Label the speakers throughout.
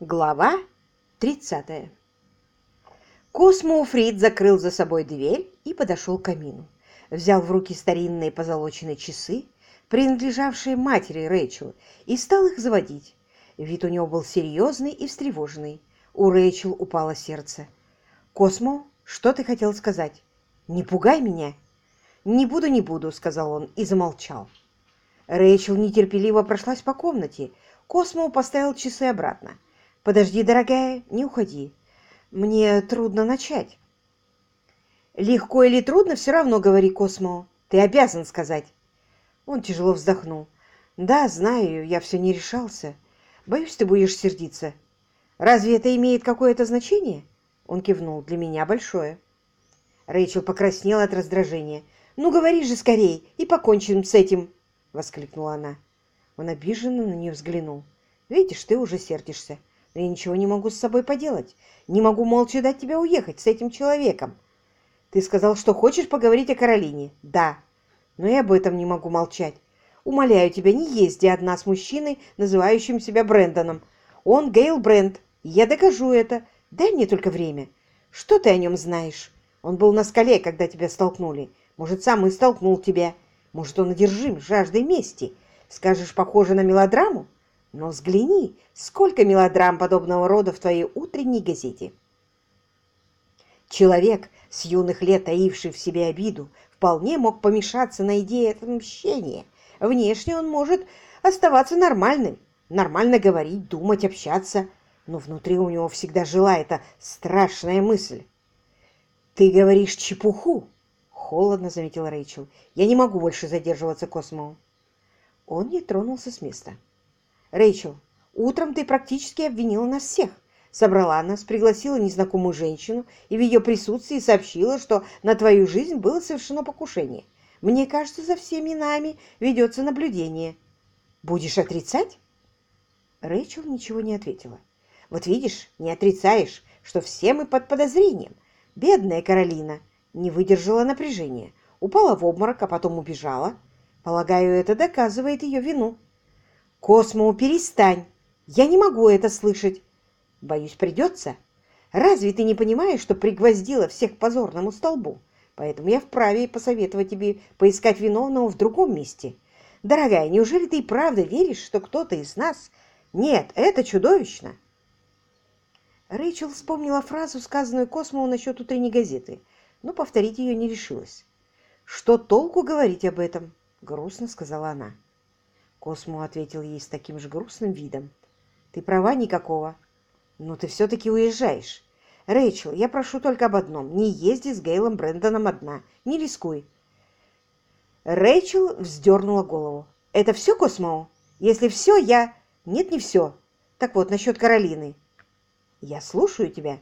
Speaker 1: Глава 30. Космо Фрид закрыл за собой дверь и подошел к камину. Взял в руки старинные позолоченные часы, принадлежавшие матери Рэйчел, и стал их заводить. Вид у него был серьезный и встревоженный. У Рэйчел упало сердце. «Космо, что ты хотел сказать? Не пугай меня!» «Не буду, не буду», — сказал он и замолчал. Рэйчел нетерпеливо прошлась по комнате. Космо поставил часы обратно. «Подожди, дорогая, не уходи. Мне трудно начать». «Легко или трудно, все равно говори, Космо. Ты обязан сказать». Он тяжело вздохнул. «Да, знаю, я все не решался. Боюсь, ты будешь сердиться. Разве это имеет какое-то значение?» Он кивнул. «Для меня большое». Рэйчел покраснела от раздражения. «Ну, говори же скорей, и покончим с этим!» — воскликнула она. Он обиженно на нее взглянул. «Видишь, ты уже сердишься но я ничего не могу с собой поделать. Не могу молча дать тебя уехать с этим человеком. Ты сказал, что хочешь поговорить о Каролине. Да, но я об этом не могу молчать. Умоляю тебя, не езди одна с мужчиной, называющим себя Брэндоном. Он Гейл Брэнд. Я докажу это. Дай мне только время. Что ты о нем знаешь? Он был на скале, когда тебя столкнули. Может, сам и столкнул тебя. Может, он одержим жаждой мести. Скажешь, похоже на мелодраму? Но взгляни, сколько мелодрам подобного рода в твоей утренней газете. Человек, с юных лет таивший в себе обиду, вполне мог помешаться на идее отмщения. Внешне он может оставаться нормальным, нормально говорить, думать, общаться, но внутри у него всегда жила эта страшная мысль. «Ты говоришь чепуху!» — холодно заметил Рэйчел. «Я не могу больше задерживаться, Космо». Он не тронулся с места. Рэйчел, утром ты практически обвинила нас всех. Собрала нас, пригласила незнакомую женщину и в ее присутствии сообщила, что на твою жизнь было совершено покушение. Мне кажется, за всеми нами ведется наблюдение. Будешь отрицать? Рэйчел ничего не ответила. Вот видишь, не отрицаешь, что все мы под подозрением. Бедная Каролина не выдержала напряжения, упала в обморок, а потом убежала. Полагаю, это доказывает ее вину. «Космо, перестань! Я не могу это слышать!» «Боюсь, придется. Разве ты не понимаешь, что пригвоздила всех к позорному столбу? Поэтому я вправе посоветовать тебе поискать виновного в другом месте. Дорогая, неужели ты и правда веришь, что кто-то из нас... Нет, это чудовищно!» Рэйчел вспомнила фразу, сказанную Космову насчет утренней газеты, но повторить ее не решилась. «Что толку говорить об этом?» — грустно сказала она. Космо ответил ей с таким же грустным видом. «Ты права никакого. Но ты все-таки уезжаешь. Рэйчел, я прошу только об одном. Не езди с Гейлом Брэндоном одна. Не рискуй». Рэйчел вздернула голову. «Это все, Космо? Если все, я...» «Нет, не все. Так вот, насчет Каролины». «Я слушаю тебя.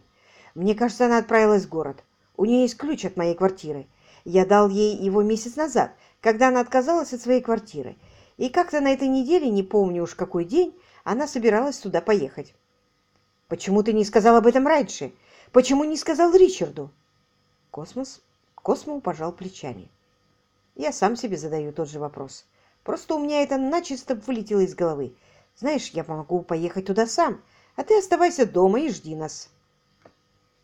Speaker 1: Мне кажется, она отправилась в город. У нее есть ключ от моей квартиры. Я дал ей его месяц назад, когда она отказалась от своей квартиры. И как-то на этой неделе, не помню уж какой день, она собиралась туда поехать. «Почему ты не сказал об этом раньше? Почему не сказал Ричарду?» Космос, Космо пожал плечами. «Я сам себе задаю тот же вопрос. Просто у меня это начисто вылетело из головы. Знаешь, я могу поехать туда сам, а ты оставайся дома и жди нас».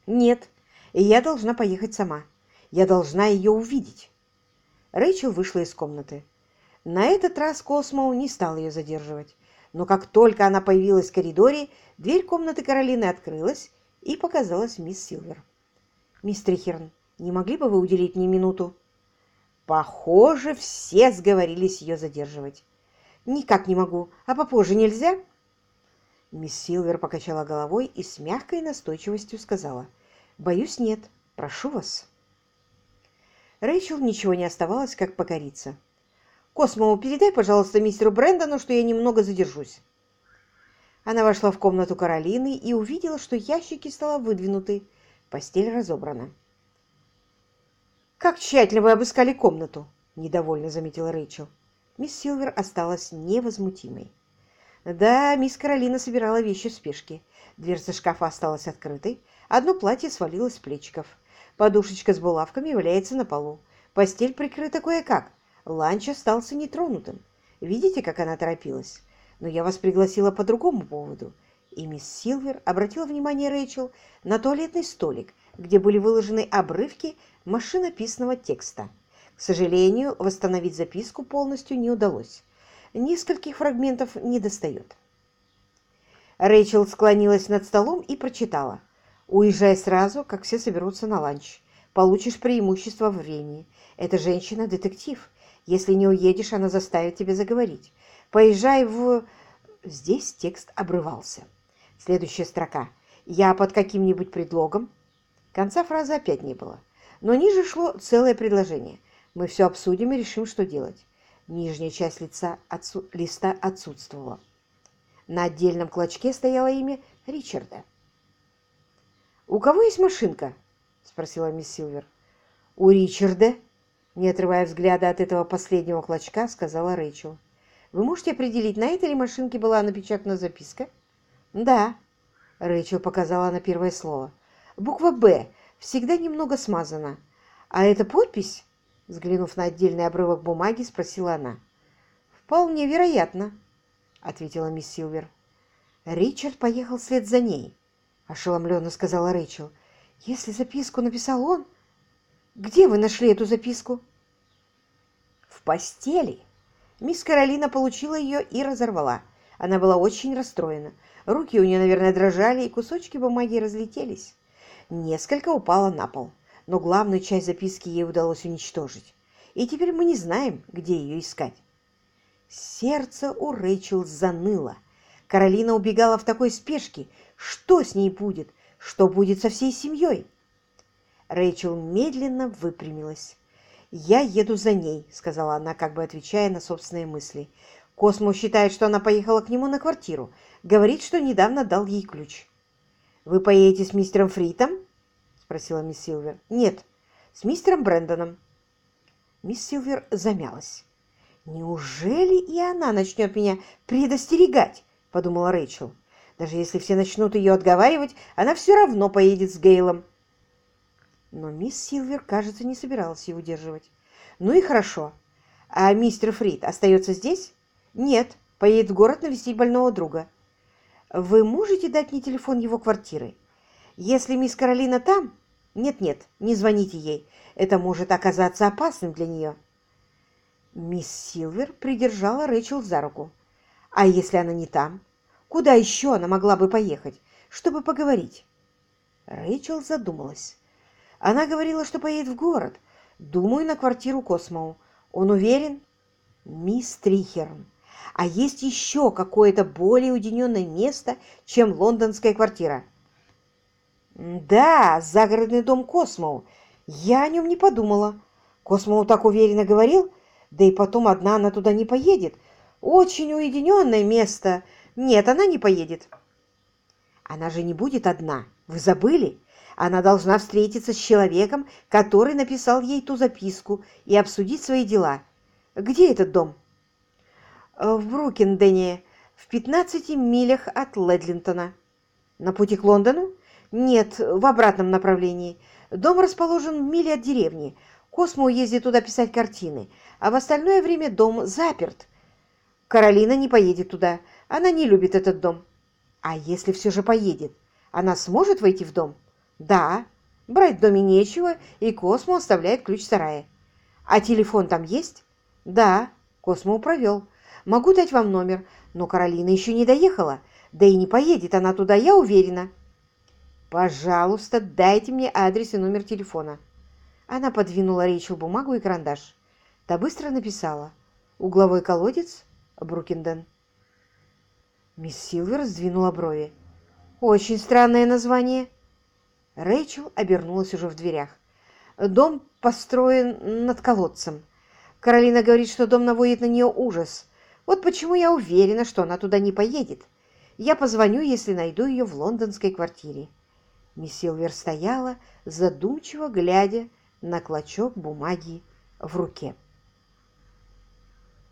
Speaker 1: «Нет, я должна поехать сама. Я должна ее увидеть». Рэйчел вышла из комнаты. На этот раз Космо не стал ее задерживать. Но как только она появилась в коридоре, дверь комнаты Каролины открылась, и показалась мисс Силвер. «Мисс Трихерн, не могли бы вы уделить мне минуту?» Похоже, все сговорились ее задерживать. «Никак не могу. А попозже нельзя?» Мисс Силвер покачала головой и с мягкой настойчивостью сказала. «Боюсь, нет. Прошу вас». Рэйчел ничего не оставалось, как покориться. Космо, передай, пожалуйста, мистеру Брэндону, что я немного задержусь». Она вошла в комнату Каролины и увидела, что ящики стола выдвинуты, постель разобрана. «Как тщательно вы обыскали комнату!» – недовольно заметила Рэйчел. Мисс Силвер осталась невозмутимой. Да, мисс Каролина собирала вещи в спешке. Дверца шкафа осталась открытой. Одно платье свалилось с плечиков. Подушечка с булавками валяется на полу. Постель прикрыта кое-как. Ланч остался нетронутым. Видите, как она торопилась? Но я вас пригласила по другому поводу. и мисс Силвер обратила внимание Рэйчел на туалетный столик, где были выложены обрывки машинописного текста. К сожалению, восстановить записку полностью не удалось. Нескольких фрагментов не достает. Рэйчел склонилась над столом и прочитала. «Уезжай сразу, как все соберутся на ланч. Получишь преимущество времени. Эта женщина – детектив. Если не уедешь, она заставит тебя заговорить. Поезжай в...» Здесь текст обрывался. Следующая строка. «Я под каким-нибудь предлогом...» Конца фразы опять не было. Но ниже шло целое предложение. Мы все обсудим и решим, что делать. Нижняя часть лица отсу... листа отсутствовала. На отдельном клочке стояло имя Ричарда. «У кого есть машинка?» – спросила мисс Силвер. «У Ричарда», – не отрывая взгляда от этого последнего клочка, сказала Рэйчел. «Вы можете определить, на этой ли машинке была напечатана записка?» «Да», – Рэйчел показала на первое слово. «Буква «Б» всегда немного смазана. А эта подпись?» Взглянув на отдельный обрывок бумаги, спросила она. «Вполне вероятно», — ответила мисс Силвер. «Ричард поехал вслед за ней», — ошеломленно сказала Рэйчел. «Если записку написал он...» «Где вы нашли эту записку?» «В постели». Мисс Каролина получила ее и разорвала. Она была очень расстроена. Руки у нее, наверное, дрожали, и кусочки бумаги разлетелись. Несколько упало на пол но главную часть записки ей удалось уничтожить, и теперь мы не знаем, где ее искать. Сердце у Рэйчел заныло. Каролина убегала в такой спешке. Что с ней будет? Что будет со всей семьей? Рэйчел медленно выпрямилась. «Я еду за ней», — сказала она, как бы отвечая на собственные мысли. Космо считает, что она поехала к нему на квартиру. Говорит, что недавно дал ей ключ. «Вы поедете с мистером Фритом?» спросила мисс Силвер. «Нет, с мистером Брэндоном». Мисс Силвер замялась. «Неужели и она начнет меня предостерегать?» – подумала Рэйчел. «Даже если все начнут ее отговаривать, она все равно поедет с Гейлом». Но мисс Силвер, кажется, не собиралась его удерживать. «Ну и хорошо. А мистер Фрид остается здесь?» «Нет, поедет в город навестить больного друга». «Вы можете дать мне телефон его квартиры?» Если мисс Каролина там... Нет-нет, не звоните ей. Это может оказаться опасным для нее. Мисс Силвер придержала Рэйчел за руку. А если она не там? Куда еще она могла бы поехать, чтобы поговорить? Рэйчел задумалась. Она говорила, что поедет в город. Думаю, на квартиру Космо. Он уверен? Мисс Трихерн. А есть еще какое-то более уединенное место, чем лондонская квартира? «Да, загородный дом Космо. Я о нем не подумала. Космо так уверенно говорил. Да и потом одна она туда не поедет. Очень уединенное место. Нет, она не поедет». «Она же не будет одна. Вы забыли? Она должна встретиться с человеком, который написал ей ту записку, и обсудить свои дела. Где этот дом?» «В Брукендене, в 15 милях от Ледлинтона. На пути к Лондону?» Нет, в обратном направлении. Дом расположен в миле от деревни. Космо ездит туда писать картины, а в остальное время дом заперт. Каролина не поедет туда. Она не любит этот дом. А если все же поедет, она сможет войти в дом? Да. Брать в доме нечего, и Космо оставляет ключ в сарае. А телефон там есть? Да. Космо провел. Могу дать вам номер, но Каролина еще не доехала. Да и не поедет она туда, я уверена. «Пожалуйста, дайте мне адрес и номер телефона». Она подвинула Рейчел бумагу и карандаш. Та быстро написала. «Угловой колодец, Брукенден». Мисс Силвер сдвинула брови. «Очень странное название». Рэйчел обернулась уже в дверях. «Дом построен над колодцем. Каролина говорит, что дом наводит на нее ужас. Вот почему я уверена, что она туда не поедет. Я позвоню, если найду ее в лондонской квартире». Мисс Силвер стояла, задумчиво глядя на клочок бумаги в руке.